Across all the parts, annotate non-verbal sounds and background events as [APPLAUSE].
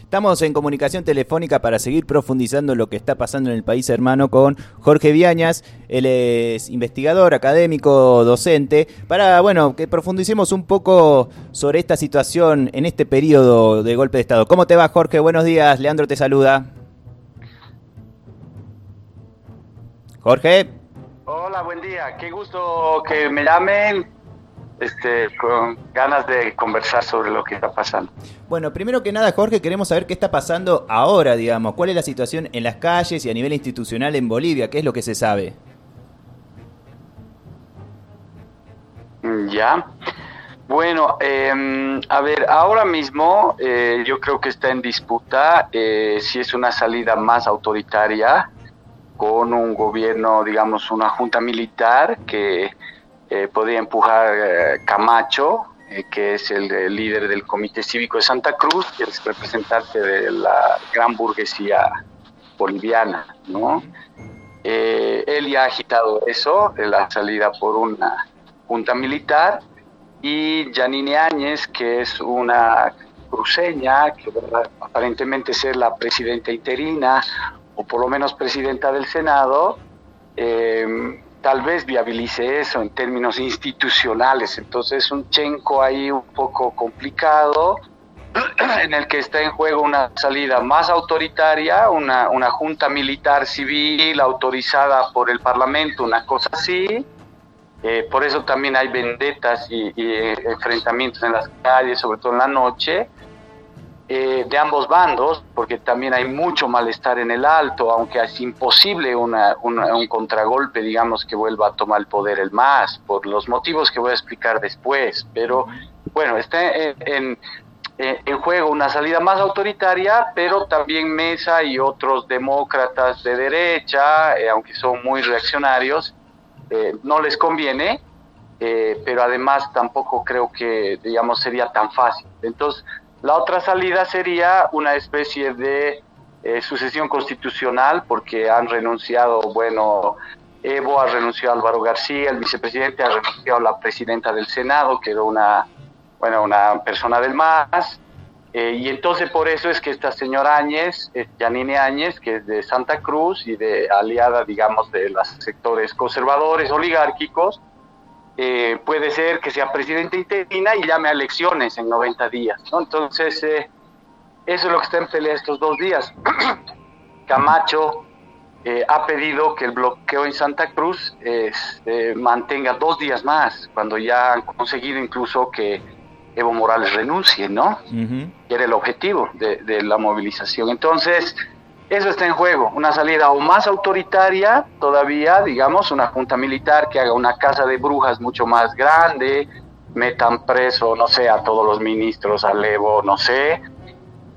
Estamos en comunicación telefónica para seguir profundizando lo que está pasando en el país hermano con Jorge Viañas. Él es investigador, académico, docente, para, bueno, que profundicemos un poco sobre esta situación en este periodo de golpe de Estado. ¿Cómo te va, Jorge? Buenos días. Leandro te saluda. Jorge. Hola, buen día. Qué gusto que me llamen este, con ganas de conversar sobre lo que está pasando. Bueno, primero que nada, Jorge, queremos saber qué está pasando ahora, digamos. ¿Cuál es la situación en las calles y a nivel institucional en Bolivia? ¿Qué es lo que se sabe? Mm, ya. Bueno, em, a ver, ahora mismo eh, yo creo que está en disputa eh, si es una salida más autoritaria con un gobierno, digamos, una junta militar que eh, podía empujar eh, Camacho, eh, que es el, líder del Comité Cívico de Santa Cruz, que es representante de la gran burguesía boliviana, ¿no? él ya ha agitado eso, la salida por una junta militar, y Janine Áñez, que es una cruceña, que aparentemente ser la presidenta interina, o por lo menos presidenta del Senado, eh, tal vez viabilice eso en términos institucionales. Entonces un chenco ahí un poco complicado [CLEARS THROAT] en el que está en juego una salida más autoritaria, una, una junta militar civil autorizada por el Parlamento, una cosa así. Eh, por eso también hay vendetas y, y, enfrentamientos en las calles, sobre todo en la noche. Eh, de ambos bandos, porque también hay mucho malestar en el alto, aunque es imposible una, un contragolpe, digamos, que vuelva a tomar el poder el MAS, por los motivos que voy a explicar después. Pero bueno, está en, en, juego una salida más autoritaria, pero también Mesa y otros demócratas de derecha, eh, aunque son muy reaccionarios, eh, no les conviene. pero además tampoco creo que, digamos, sería tan fácil. Entonces, la otra salida sería una especie de eh, sucesión constitucional porque han renunciado, bueno, Evo ha renunciado a Álvaro García, el vicepresidente ha renunciado a la presidenta del Senado, que era una, bueno, una persona del MAS, eh, y entonces por eso es que esta señora Áñez, Janine Áñez, que es de Santa Cruz y de aliada, digamos, de los sectores conservadores, oligárquicos, eh, puede ser que sea presidente interina y llame a elecciones en 90 días. ¿no? Entonces, eh, eso es lo que está en pelea estos dos días. [CLEARS THROAT] Camacho eh, ha pedido que el bloqueo en Santa Cruz mantenga dos días más, cuando ya han conseguido incluso que Evo Morales renuncie, ¿no? Que era el objetivo de, de la movilización. Entonces, eso está en juego, una salida o más autoritaria todavía, digamos, una junta militar que haga una casa de brujas mucho más grande, metan preso, no sé, a todos los ministros, a Levo, no sé,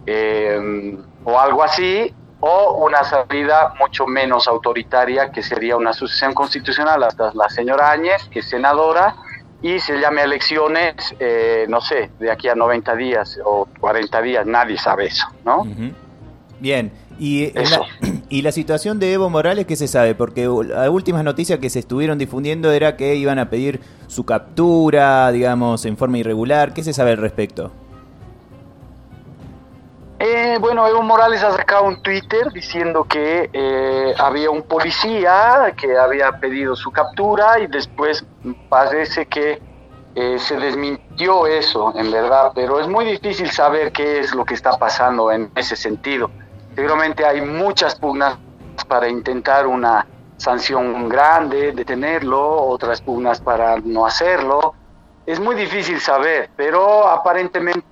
em, o algo así, o una salida mucho menos autoritaria, que sería una sucesión constitucional hasta la señora Áñez, que es senadora, y se llame elecciones, eh, no sé, de aquí a 90 días o 40 días, nadie sabe eso, ¿no? Bien, y la, [CLEARS THROAT] y la situación de Evo Morales, ¿qué se sabe? Porque las últimas noticias que se estuvieron difundiendo era que iban a pedir su captura, digamos, en forma irregular. ¿Qué se sabe al respecto? Eh, bueno, Evo Morales ha sacado un Twitter diciendo que eh, había un policía que había pedido su captura y después parece que eh, se desmintió eso, en verdad, pero es muy difícil saber qué es lo que está pasando en ese sentido. Seguramente hay muchas pugnas para intentar una sanción grande, detenerlo, otras pugnas para no hacerlo. Es muy difícil saber, pero aparentemente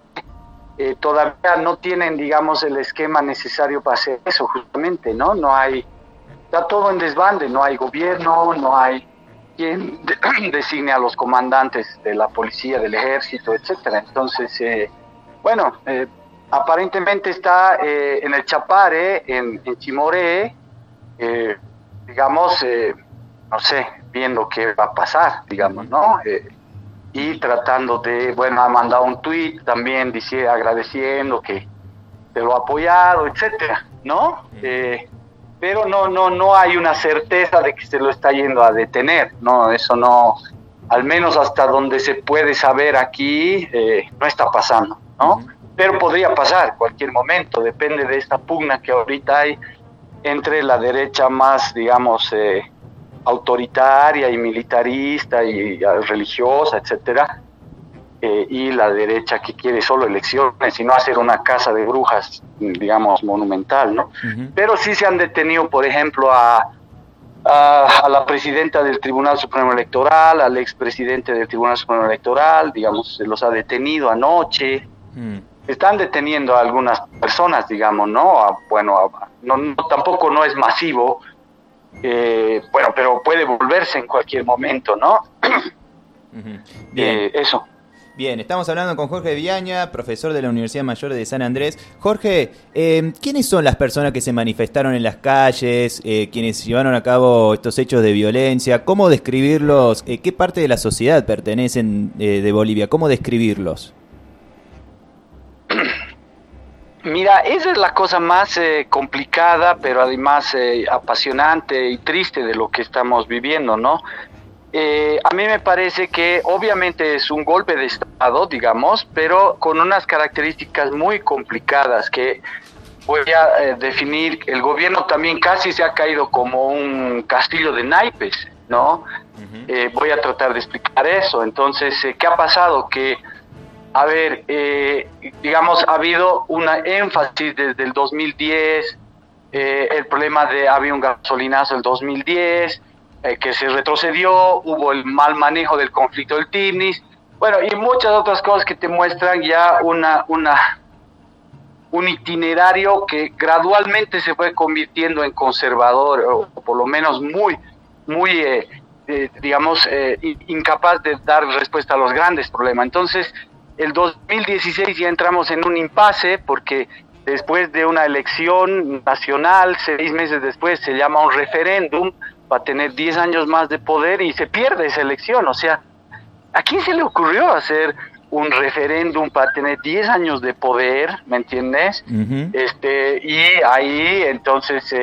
eh, todavía no tienen, digamos, el esquema necesario para hacer eso, justamente, ¿no? No hay, está todo en desbande, no hay gobierno, no hay quien [CLEARS THROAT] designe a los comandantes de la policía, del ejército, etcétera. Entonces, eh, bueno, eh, aparentemente está eh, en el Chapare, en, en Chimoré, digamos, no sé, viendo qué va a pasar, digamos, ¿no? y tratando de, bueno, ha mandado un tuit también dice, agradeciendo que te lo ha apoyado, etcétera, ¿no? pero no, no, no hay una certeza de que se lo está yendo a detener, no, eso no, al menos hasta donde se puede saber aquí, eh, no está pasando, ¿no? Pero podría pasar cualquier momento, depende de esta pugna que ahorita hay entre la derecha más, digamos, eh, autoritaria y militarista y, religiosa, etcétera, eh, y la derecha que quiere solo elecciones y no hacer una casa de brujas, digamos, monumental, ¿no? Pero sí se han detenido, por ejemplo, a, a, la presidenta del Tribunal Supremo Electoral, al expresidente del Tribunal Supremo Electoral, digamos, se los ha detenido anoche. Mm. Están deteniendo a algunas personas, digamos, ¿no? bueno, no, tampoco no es masivo, eh, bueno, pero puede volverse en cualquier momento, ¿no? Eh, eso. Bien, estamos hablando con Jorge Viaña, profesor de la Universidad Mayor de San Andrés. Jorge, eh, ¿quiénes son las personas que se manifestaron en las calles, eh, quienes llevaron a cabo estos hechos de violencia? ¿Cómo describirlos? Eh, ¿Qué parte de la sociedad pertenecen de Bolivia? ¿Cómo describirlos? Mira, esa es la cosa más complicada, pero además apasionante y triste de lo que estamos viviendo, ¿no? Eh, a mí me parece que obviamente es un golpe de Estado, digamos, pero con unas características muy complicadas que voy a eh, definir. El gobierno también casi se ha caído como un castillo de naipes, ¿no? Eh, voy a tratar de explicar eso. Entonces, ¿qué ha pasado? Que, a ver, digamos, ha habido una énfasis desde el 2010, el problema de había un gasolinazo el 2010 eh, que se retrocedió, hubo el mal manejo del conflicto del TINIS, bueno, y muchas otras cosas que te muestran ya una, una, un itinerario que gradualmente se fue convirtiendo en conservador, o por lo menos muy, muy, eh, eh, digamos, incapaz de dar respuesta a los grandes problemas. Entonces, el 2016 ya entramos en un impasse porque después de una elección nacional, seis meses después se llama un referéndum, va a tener 10 años más de poder y se pierde esa elección. O sea, ¿a quién se le ocurrió hacer un referéndum para tener 10 años de poder, ¿me entiendes? este, y ahí entonces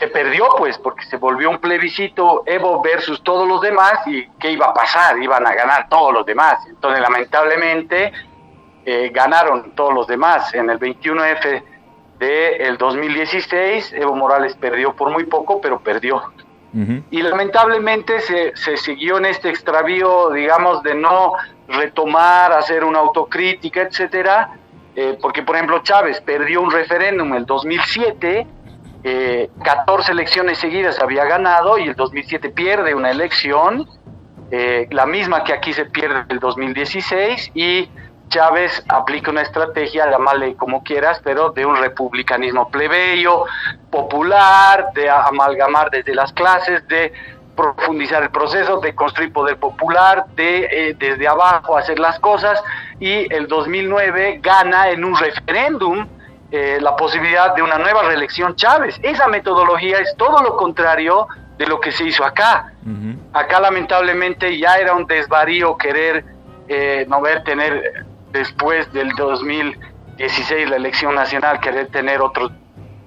se perdió, pues, porque se volvió un plebiscito Evo versus todos los demás y ¿qué iba a pasar? Iban a ganar todos los demás. Entonces, lamentablemente, eh, ganaron todos los demás. En el 21F del 2016, Evo Morales perdió por muy poco, pero perdió. Y lamentablemente se, se, siguió en este extravío, digamos, de no retomar, hacer una autocrítica, etcétera, eh, porque por ejemplo Chávez perdió un referéndum en el 2007, eh, 14 elecciones seguidas había ganado y el 2007 pierde una elección, eh, la misma que aquí se pierde el 2016 y Chávez aplica una estrategia, llamarle como quieras, pero de un republicanismo plebeyo, popular, de amalgamar desde las clases, de profundizar el proceso, de construir poder popular, de eh, desde abajo hacer las cosas y el 2009 gana en un referéndum eh, la posibilidad de una nueva reelección Chávez. Esa metodología es todo lo contrario de lo que se hizo acá. Acá lamentablemente ya era un desvarío querer eh, no ver tener después del 2016, la elección nacional, querer tener otros,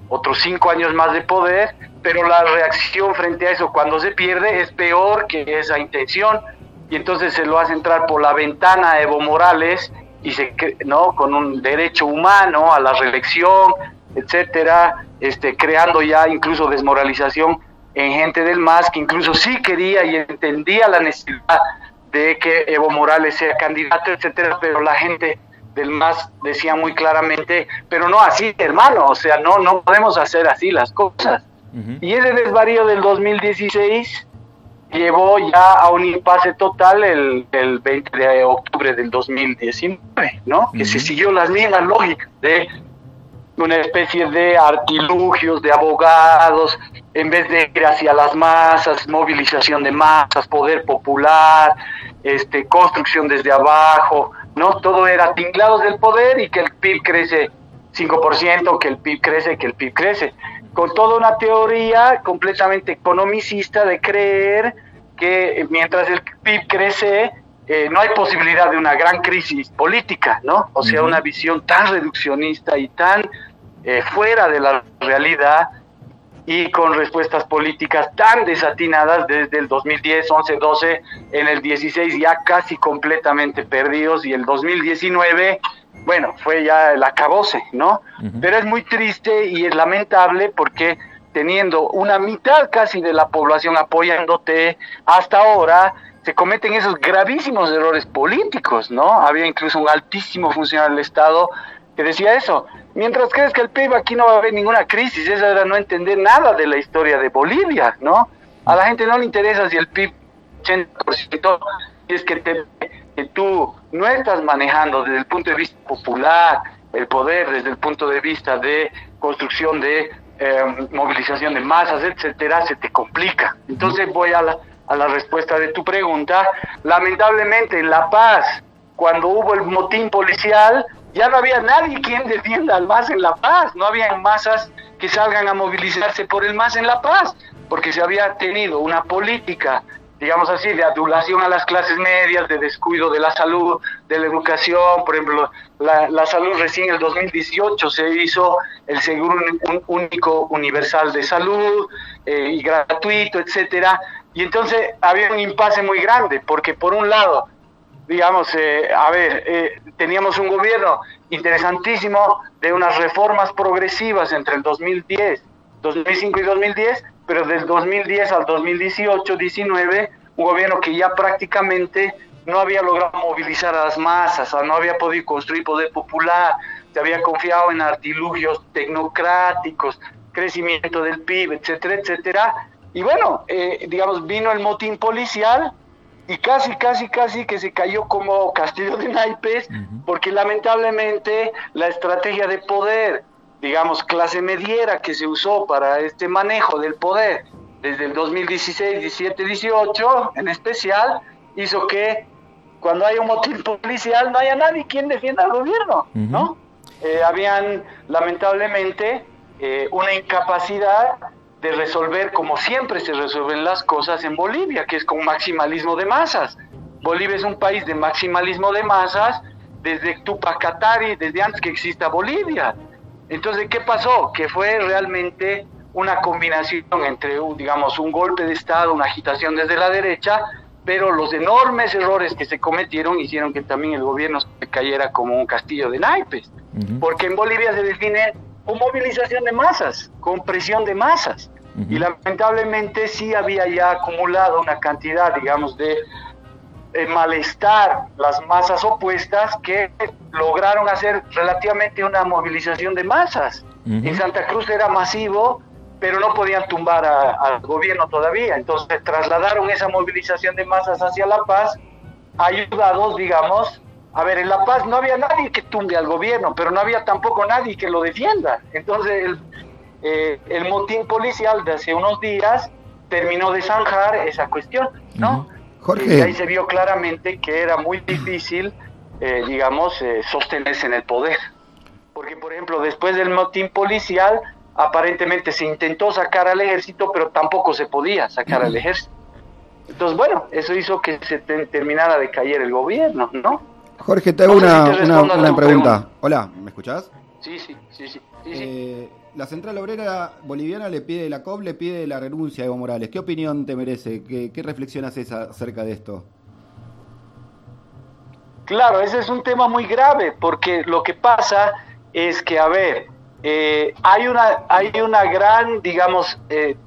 otros cinco años más de poder, pero la reacción frente a eso cuando se pierde es peor que esa intención y entonces se lo hace entrar por la ventana a Evo Morales y se no con un derecho humano a la reelección etcétera este creando ya incluso desmoralización en gente del MAS que incluso sí quería y entendía la necesidad de que Evo Morales sea candidato, etcétera, pero la gente del MAS decía muy claramente, pero no así, hermano, o sea, no, no podemos hacer así las cosas. Y ese desvarío del 2016 llevó ya a un impasse total el, el 20 de octubre del 2019, ¿no? Que se siguió las mismas lógicas de una especie de artilugios de abogados, en vez de ir hacia las masas, movilización de masas, poder popular, este, construcción desde abajo, ¿no? Todo era tinglados del poder y que el PIB crece 5%, que el PIB crece, que el PIB crece. Con toda una teoría completamente economicista de creer que mientras el PIB crece, eh, no hay posibilidad de una gran crisis política, ¿no? O sea, una visión tan reduccionista y tan eh, fuera de la realidad y con respuestas políticas tan desatinadas desde el 2010, 11, 12, en el 16 ya casi completamente perdidos y el 2019 bueno, fue ya el acabose, ¿no? Pero es muy triste y es lamentable porque teniendo una mitad casi de la población apoyándote hasta ahora, se cometen esos gravísimos errores políticos, ¿no? Había incluso un altísimo funcionario del Estado que decía eso. Mientras crees que el PIB aquí no va a haber ninguna crisis, eso era no entender nada de la historia de Bolivia, ¿no? A la gente no le interesa si el PIB 80% es que, te, que tú no estás manejando desde el punto de vista popular el poder, desde el punto de vista de construcción de eh, movilización de masas, etcétera, se te complica. Entonces voy a la, a la respuesta de tu pregunta. Lamentablemente en La Paz, cuando hubo el motín policial, ya no había nadie quien defienda al MAS en La Paz, no había masas que salgan a movilizarse por el MAS en La Paz, porque se había tenido una política, digamos así, de adulación a las clases medias, de descuido de la salud, de la educación, por ejemplo, la, salud recién en el 2018 se hizo el seguro único universal de salud eh, y gratuito, etcétera, y entonces había un impasse muy grande, porque por un lado, digamos, eh, a ver, eh, teníamos un gobierno interesantísimo de unas reformas progresivas entre el 2010, 2005 y 2010, pero del 2010 al 2018, 19, un gobierno que ya prácticamente no había logrado movilizar a las masas, no había podido construir poder popular, se había confiado en artilugios tecnocráticos, crecimiento del PIB, etcétera, etcétera. Y bueno, eh, digamos, vino el motín policial y casi, casi, casi que se cayó como castillo de naipes, porque lamentablemente la estrategia de poder, digamos, clase mediera que se usó para este manejo del poder desde el 2016, 17, 18 en especial, hizo que cuando hay un motín policial no haya nadie quien defienda al gobierno, ¿no? Eh, habían lamentablemente eh, una incapacidad de resolver como siempre se resuelven las cosas en Bolivia, que es con maximalismo de masas. Bolivia es un país de maximalismo de masas desde Tupac Katari, desde antes que exista Bolivia. Entonces, ¿qué pasó? Que fue realmente una combinación entre, digamos, un golpe de Estado, una agitación desde la derecha, pero los enormes errores que se cometieron hicieron que también el gobierno se cayera como un castillo de naipes, porque en Bolivia se define con movilización de masas, con presión de masas. Y lamentablemente sí había ya acumulado una cantidad, digamos, de, malestar las masas opuestas que lograron hacer relativamente una movilización de masas. En Santa Cruz era masivo, pero no podían tumbar al gobierno todavía. Entonces trasladaron esa movilización de masas hacia La Paz, ayudados, digamos, a ver, en La Paz no había nadie que tumbe al gobierno, pero no había tampoco nadie que lo defienda. Entonces, el, eh, el motín policial de hace unos días terminó de zanjar esa cuestión, ¿no? Jorge. Y ahí se vio claramente que era muy difícil, eh, digamos, eh, sostenerse en el poder. Porque, por ejemplo, después del motín policial, aparentemente se intentó sacar al ejército, pero tampoco se podía sacar al ejército. Entonces, bueno, eso hizo que se terminara de caer el gobierno, ¿no? Jorge, te hago una, una, pregunta. Hola, ¿me escuchás? Sí, sí, sí, sí. Eh, la Central Obrera Boliviana le pide, la COP le pide la renuncia a Evo Morales. ¿Qué opinión te merece? ¿Qué, qué reflexión haces acerca de esto? Claro, ese es un tema muy grave, porque lo que pasa es que, a ver, eh, hay, una, hay una gran, digamos, eh,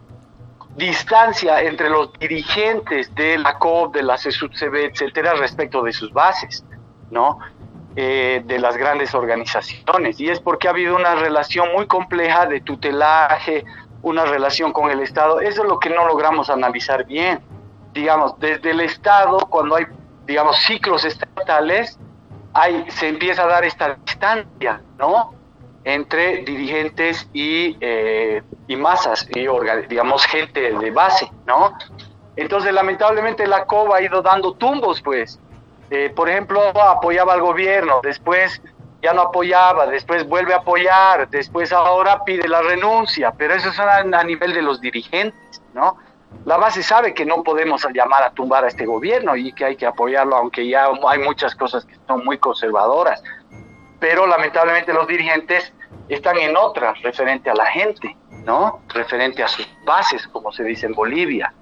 distancia entre los dirigentes de la COP, de la CSUCB, etcétera, respecto de sus bases. ¿no? Eh, de las grandes organizaciones. Y es porque ha habido una relación muy compleja de tutelaje, una relación con el Estado. Eso es lo que no logramos analizar bien. Digamos, desde el Estado, cuando hay, digamos, ciclos estatales, hay, se empieza a dar esta distancia, ¿no? Entre dirigentes y, eh, y masas, y digamos, gente de base, ¿no? Entonces, lamentablemente, la COBA ha ido dando tumbos, pues. Eh, por ejemplo, apoyaba al gobierno, después ya no apoyaba, después vuelve a apoyar, después ahora pide la renuncia, pero eso es a, nivel de los dirigentes, ¿no? La base sabe que no podemos llamar a tumbar a este gobierno y que hay que apoyarlo, aunque ya hay muchas cosas que son muy conservadoras, pero lamentablemente los dirigentes están en otra, referente a la gente, ¿no? Referente a sus bases, como se dice en Bolivia.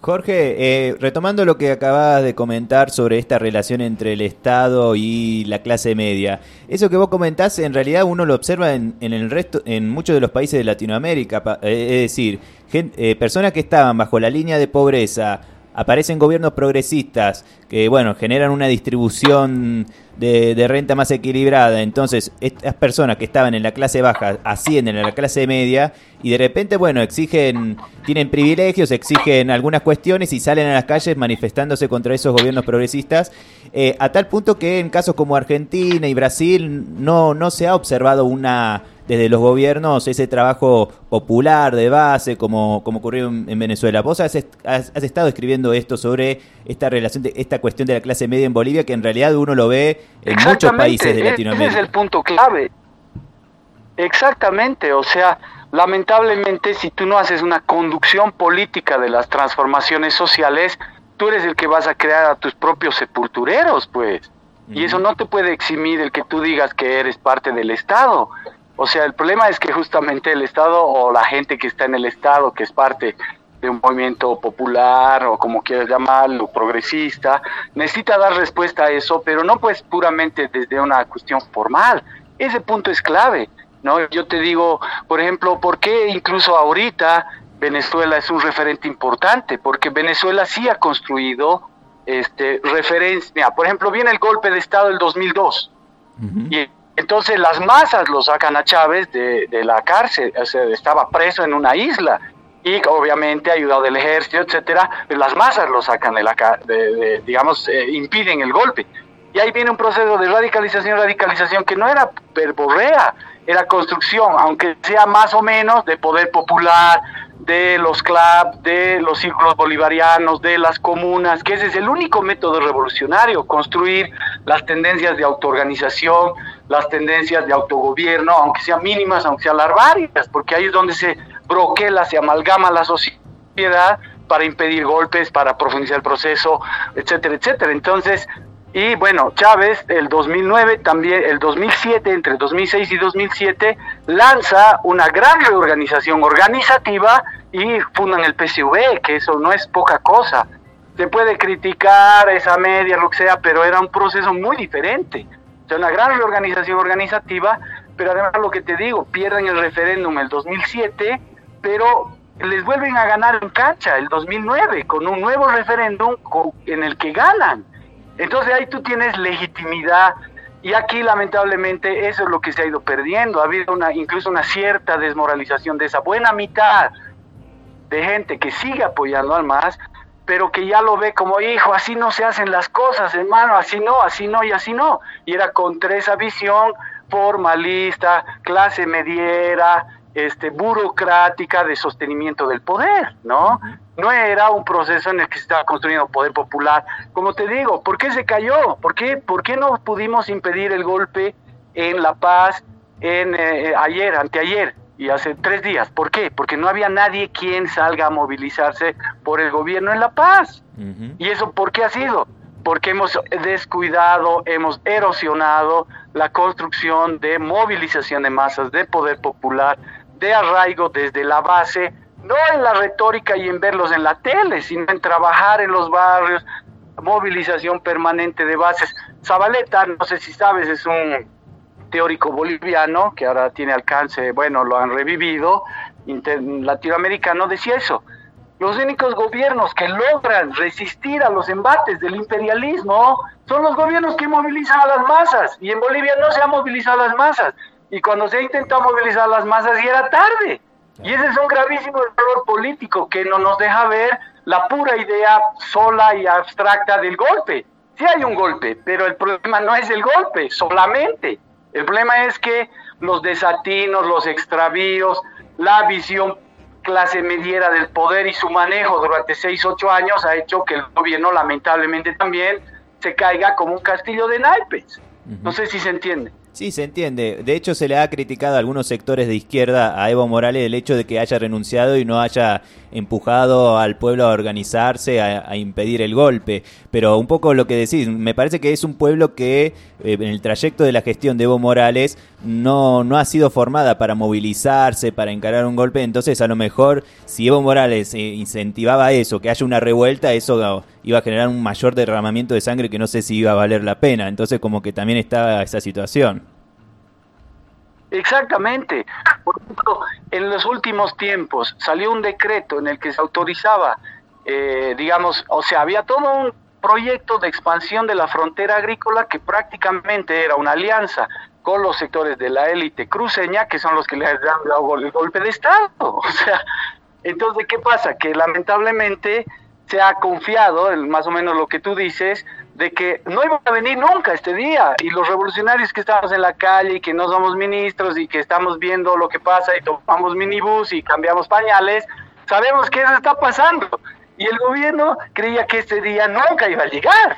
Jorge, eh, retomando lo que acabas de comentar sobre esta relación entre el Estado y la clase media, eso que vos comentás en realidad uno lo observa en, el resto, en muchos de los países de Latinoamérica, eh, es decir, eh, personas que estaban bajo la línea de pobreza, aparecen gobiernos progresistas que, bueno, generan una distribución de, renta más equilibrada. Entonces, estas personas que estaban en la clase baja ascienden a la clase media y de repente, bueno, exigen, tienen privilegios, exigen algunas cuestiones y salen a las calles manifestándose contra esos gobiernos progresistas, eh, a tal punto que en casos como Argentina y Brasil no, no se ha observado una desde los gobiernos ese trabajo popular de base, como, como ocurrió en, Venezuela. Vos has, has, estado escribiendo esto sobre esta relación, de, esta cuestión de la clase media en Bolivia, que en realidad uno lo ve en muchos países de Latinoamérica. Ese es el punto clave. Exactamente, o sea, lamentablemente si tú no haces una conducción política de las transformaciones sociales, tú eres el que vas a crear a tus propios sepultureros, pues. Y eso no te puede eximir el que tú digas que eres parte del Estado. O sea, el problema es que justamente el Estado o la gente que está en el Estado, que es parte de un movimiento popular o como quieras llamarlo, progresista, necesita dar respuesta a eso, pero no pues puramente desde una cuestión formal. Ese punto es clave, ¿no? Yo te digo, por ejemplo, ¿por qué incluso ahorita Venezuela es un referente importante? Porque Venezuela sí ha construido este referencia, por ejemplo, viene el golpe de Estado del 2002 y entonces las masas lo sacan a Chávez de, la cárcel, o sea, estaba preso en una isla y obviamente ayudado del ejército, etcétera, pero las masas lo sacan de la, de, digamos, eh, impiden el golpe. Y ahí viene un proceso de radicalización, radicalización que no era perborrea, era construcción, aunque sea más o menos de poder popular, de los clubs, de los círculos bolivarianos, de las comunas, que ese es el único método revolucionario, construir las tendencias de autoorganización, las tendencias de autogobierno, aunque sean mínimas, aunque sean larvarias, porque ahí es donde se broquela, se amalgama la sociedad para impedir golpes, para profundizar el proceso, etcétera, etcétera. Entonces, y bueno, Chávez, el 2009, también el 2007, entre 2006 y 2007, lanza una gran reorganización organizativa y fundan el PCV, que eso no es poca cosa. Se puede criticar esa media, lo que sea, pero era un proceso muy diferente. Sea, una gran reorganización organizativa, pero además lo que te digo, pierden el referéndum el 2007, pero les vuelven a ganar en cancha el 2009 con un nuevo referéndum en el que ganan. Entonces ahí tú tienes legitimidad y aquí lamentablemente eso es lo que se ha ido perdiendo. Ha habido una, incluso una cierta desmoralización de esa buena mitad de gente que sigue apoyando al MAS, pero que ya lo ve como, hijo, así no se hacen las cosas, hermano, así no, así no y así no. Y era contra esa visión formalista, clase mediera, este, burocrática de sostenimiento del poder, ¿no? No era un proceso en el que se estaba construyendo poder popular. Como te digo, ¿por qué se cayó? ¿Por qué, por qué no pudimos impedir el golpe en La Paz en eh, ayer, anteayer y hace tres días? ¿Por qué? Porque no había nadie quien salga a movilizarse por el gobierno en La Paz. ¿Y eso por qué ha sido? Porque hemos descuidado, hemos erosionado la construcción de movilización de masas, de poder popular, de arraigo desde la base, no en la retórica y en verlos en la tele, sino en trabajar en los barrios, movilización permanente de bases. Zabaleta, no sé si sabes, es un teórico boliviano que ahora tiene alcance, bueno, lo han revivido, latinoamericano, decía eso. Los únicos gobiernos que logran resistir a los embates del imperialismo son los gobiernos que movilizan a las masas. Y en Bolivia no se han movilizado a las masas y cuando se intentó movilizar las masas ya era tarde. Y ese es un gravísimo error político que no nos deja ver la pura idea sola y abstracta del golpe. Sí hay un golpe, pero el problema no es el golpe solamente. El problema es que los desatinos, los extravíos, la visión clase mediera del poder y su manejo durante seis, ocho años ha hecho que el gobierno lamentablemente también se caiga como un castillo de naipes. No sé si se entiende. Sí, se entiende. De hecho, se le ha criticado a algunos sectores de izquierda a Evo Morales el hecho de que haya renunciado y no haya empujado al pueblo a organizarse, a, impedir el golpe. Pero un poco lo que decís, me parece que es un pueblo que en el trayecto de la gestión de Evo Morales no, no ha sido formada para movilizarse, para encarar un golpe. Entonces, a lo mejor, si Evo Morales eh, incentivaba eso, que haya una revuelta, eso iba a generar un mayor derramamiento de sangre que no sé si iba a valer la pena. Entonces, como que también estaba esa situación. Exactamente. Por ejemplo, en los últimos tiempos salió un decreto en el que se autorizaba, eh, digamos, o sea, había todo un proyecto de expansión de la frontera agrícola que prácticamente era una alianza con los sectores de la élite cruceña, que son los que le han dado el golpe de Estado. [LAUGHS] O sea, entonces, ¿qué pasa? Que lamentablemente se ha confiado, más o menos lo que tú dices, de que no iba a venir nunca este día. Y los revolucionarios que estamos en la calle y que no somos ministros y que estamos viendo lo que pasa y tomamos minibús y cambiamos pañales, sabemos que eso está pasando. Y el gobierno creía que este día nunca iba a llegar.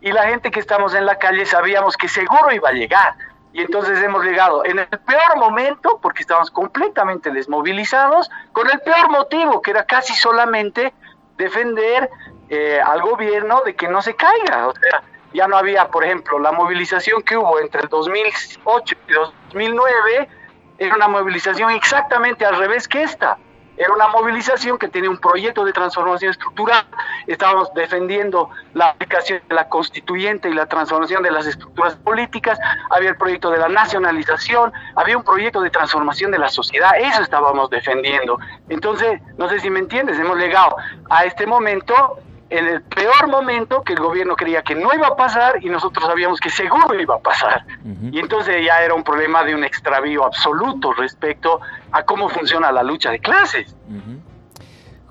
Y la gente que estamos en la calle sabíamos que seguro iba a llegar. Y entonces hemos llegado en el peor momento, porque estábamos completamente desmovilizados, con el peor motivo, que era casi solamente defender eh, al gobierno de que no se caiga. O sea, ya no había, por ejemplo, la movilización que hubo entre el 2008 y 2009, era una movilización exactamente al revés que esta. Era una movilización que tenía un proyecto de transformación estructural. Estábamos defendiendo la aplicación de la constituyente y la transformación de las estructuras políticas. Había el proyecto de la nacionalización. Había un proyecto de transformación de la sociedad. Eso estábamos defendiendo. Entonces, no sé si me entiendes, hemos llegado a este momento en el peor momento que el gobierno creía que no iba a pasar y nosotros sabíamos que seguro iba a pasar. Y entonces ya era un problema de un extravío absoluto respecto a cómo funciona la lucha de clases.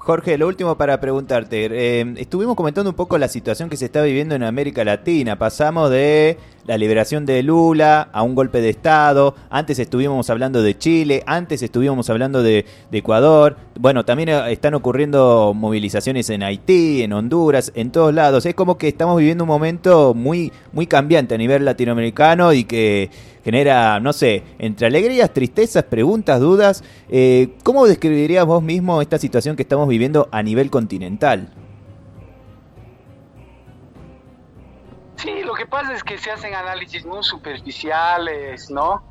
Jorge, lo último para preguntarte. Eh, estuvimos comentando un poco la situación que se está viviendo en América Latina. Pasamos de la liberación de Lula a un golpe de Estado. Antes estuvimos hablando de Chile, antes estuvimos hablando de, Ecuador. Bueno, también eh, están ocurriendo movilizaciones en Haití, en Honduras, en todos lados. Es como que estamos viviendo un momento muy, muy cambiante a nivel latinoamericano y que genera, no sé, entre alegrías, tristezas, preguntas, dudas. Eh, ¿Cómo describirías vos mismo esta situación que estamos viviendo a nivel continental? Sí, lo que pasa es que se hacen análisis muy superficiales, ¿no?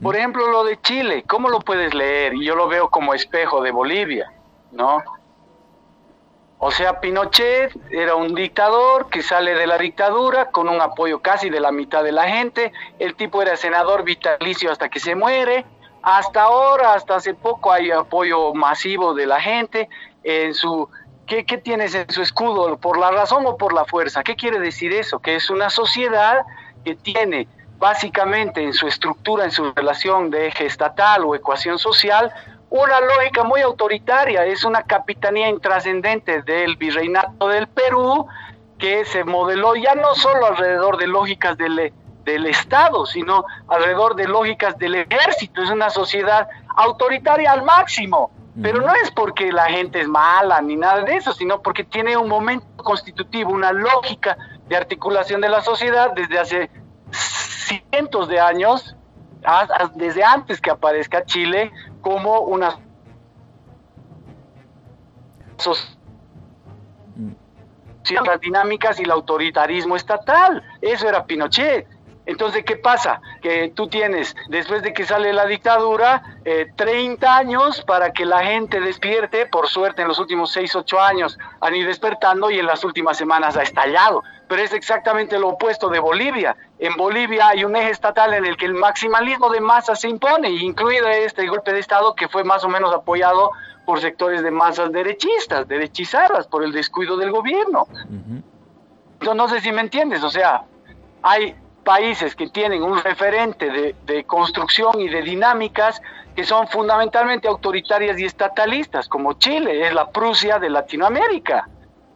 Por ejemplo, lo de Chile, ¿cómo lo puedes leer? Y yo lo veo como espejo de Bolivia, ¿no? O sea, Pinochet era un dictador que sale de la dictadura con un apoyo casi de la mitad de la gente. El tipo era senador vitalicio hasta que se muere. Hasta ahora, hasta hace poco, hay apoyo masivo de la gente. En su, ¿qué, ¿Qué tienes en su escudo? ¿Por la razón o por la fuerza? ¿Qué quiere decir eso? Que es una sociedad que tiene básicamente en su estructura, en su relación de eje estatal o ecuación social, una lógica muy autoritaria, es una capitanía intrascendente del virreinato del Perú que se modeló ya no solo alrededor de lógicas del, del Estado, sino alrededor de lógicas del ejército, es una sociedad autoritaria al máximo. Pero no es porque la gente es mala ni nada de eso, sino porque tiene un momento constitutivo, una lógica de articulación de la sociedad desde hace cientos de años, desde antes que aparezca Chile, como una las dinámicas y el autoritarismo estatal. Eso era Pinochet. Entonces, ¿qué pasa? Que tú tienes, después de que sale la dictadura, 30 eh, años para que la gente despierte. Por suerte, en los últimos 6, 8 años han ido despertando y en las últimas semanas ha estallado. Pero es exactamente lo opuesto de Bolivia. En Bolivia hay un eje estatal en el que el maximalismo de masa se impone, incluido este golpe de Estado que fue más o menos apoyado por sectores de masas derechistas, derechizadas, por el descuido del gobierno. no sé si me entiendes, o sea, hay países que tienen un referente de, construcción y de dinámicas que son fundamentalmente autoritarias y estatalistas, como Chile, es la Prusia de Latinoamérica.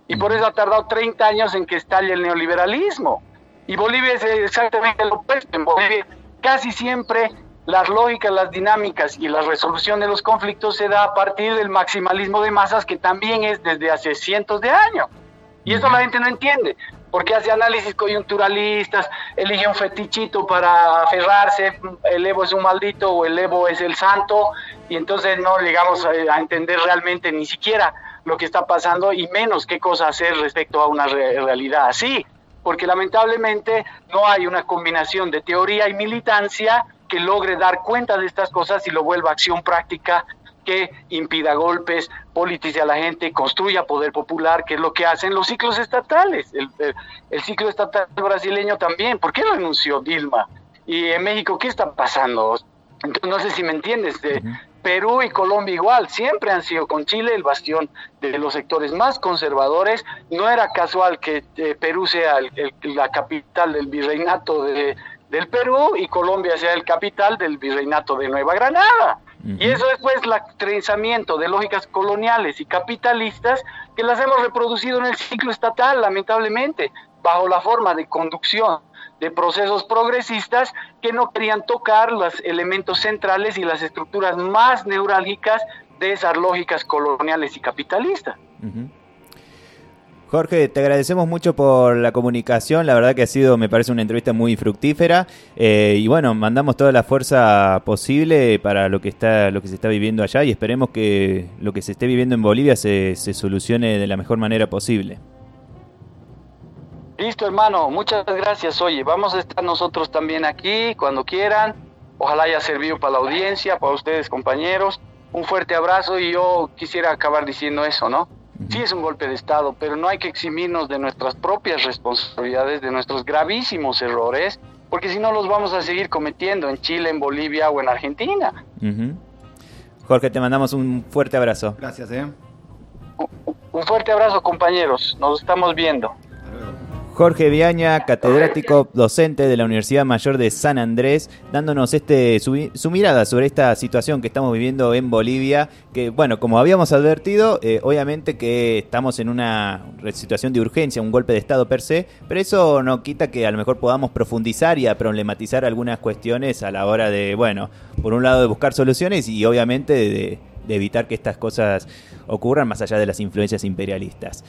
Y por eso ha tardado 30 años en que estalle el neoliberalismo. Y Bolivia es exactamente lo opuesto. En Bolivia casi siempre las lógicas, las dinámicas y la resolución de los conflictos se da a partir del maximalismo de masas que también es desde hace cientos de años. Y eso la gente no entiende porque hace análisis coyunturalistas, elige un fetichito para aferrarse, el Evo es un maldito o el Evo es el santo, y entonces no llegamos a, entender realmente ni siquiera lo que está pasando y menos qué cosa hacer respecto a una realidad así. porque lamentablemente no hay una combinación de teoría y militancia que logre dar cuenta de estas cosas y lo vuelva acción práctica que impida golpes, politice a la gente, construya poder popular, que es lo que hacen los ciclos estatales. El, ciclo estatal brasileño también. ¿Por qué renunció Dilma? Y en México, ¿qué está pasando? Entonces, no sé si me entiendes. De, Perú y Colombia igual, siempre han sido con Chile el bastión de los sectores más conservadores. No era casual que eh, Perú sea la capital del virreinato de, del Perú y Colombia sea el capital del virreinato de Nueva Granada. Y eso después el trenzamiento de lógicas coloniales y capitalistas que las hemos reproducido en el ciclo estatal, lamentablemente, bajo la forma de conducción de procesos progresistas que no querían tocar los elementos centrales y las estructuras más neurálgicas de esas lógicas coloniales y capitalistas. Jorge, te agradecemos mucho por la comunicación. La verdad que ha sido, me parece, una entrevista muy fructífera. Eh, y bueno, mandamos toda la fuerza posible para lo que está, lo que se está viviendo allá y esperemos que lo que se esté viviendo en Bolivia se, se solucione de la mejor manera posible. Listo, hermano. Muchas gracias. Oye, vamos a estar nosotros también aquí cuando quieran. Ojalá haya servido para la audiencia, para ustedes, compañeros. Un fuerte abrazo y yo quisiera acabar diciendo eso, ¿no? Sí es un golpe de Estado, pero no hay que eximirnos de nuestras propias responsabilidades, de nuestros gravísimos errores, porque si no los vamos a seguir cometiendo en Chile, en Bolivia o en Argentina. Jorge, te mandamos un fuerte abrazo. Gracias, ¿eh? Un fuerte abrazo, compañeros. Nos estamos viendo. Jorge Viaña, catedrático docente de la Universidad Mayor de San Andrés, dándonos este su, mirada sobre esta situación que estamos viviendo en Bolivia, que bueno, como habíamos advertido, eh, obviamente que estamos en una situación de urgencia, un golpe de Estado per se, pero eso no quita que a lo mejor podamos profundizar y a problematizar algunas cuestiones a la hora de, bueno, por un lado de buscar soluciones y obviamente de evitar que estas cosas ocurran más allá de las influencias imperialistas.